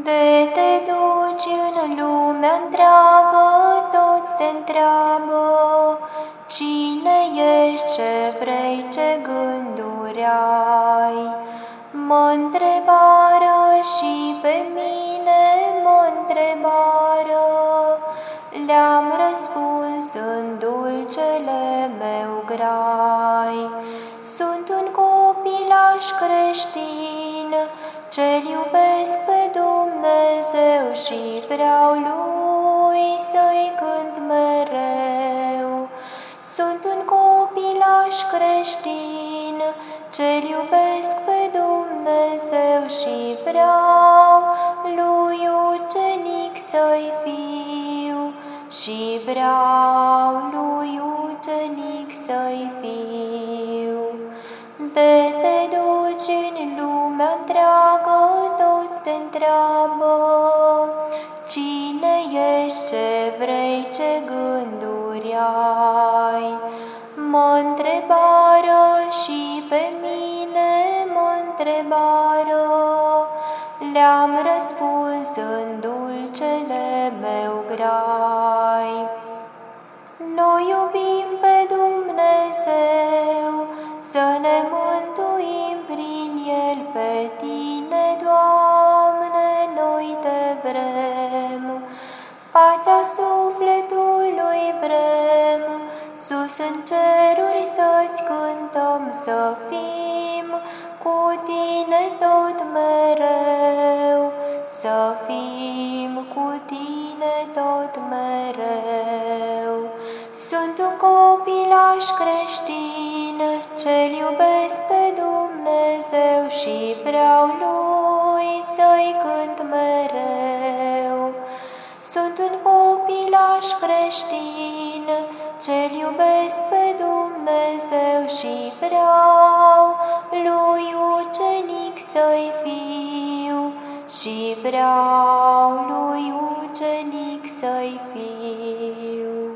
De te duci în lumea întreagă, toți te întreabă, Cine ești, ce vrei, ce gânduri ai? Mă întrebară și pe mine mă întrebară, Le-am răspuns în dulcele meu grai. Sunt un copilaș creștin, ce-L iubesc pe Dumnezeu și vreau Lui să-i cânt mereu. Sunt un copilaș creștin, ce-L iubesc pe Dumnezeu și vreau Lui ucenic să-i fiu și vreau Lui ucenic să-i fiu. De te duci în lumea întreagă, toți te întreabă, Cine ești, ce vrei, ce gânduri ai? Mă întrebară și pe mine mă întrebară, Le-am răspuns în dulcele meu grai. Noi iubim pe Dumnezeu, să ne mântuim vrem. Pacea sufletului vrem, sus în ceruri să-ți cântăm, să fim cu Tine tot mereu, să fim cu Tine tot mereu. Sunt un copilaș creștin, ce-L iubesc pe Dumnezeu și vreau Lui să-i cânt mereu. Sunt un copilaș creștin, ce-L iubesc pe Dumnezeu și vreau Lui ucenic să-i fiu și vreau Lui ucenic să-i fiu.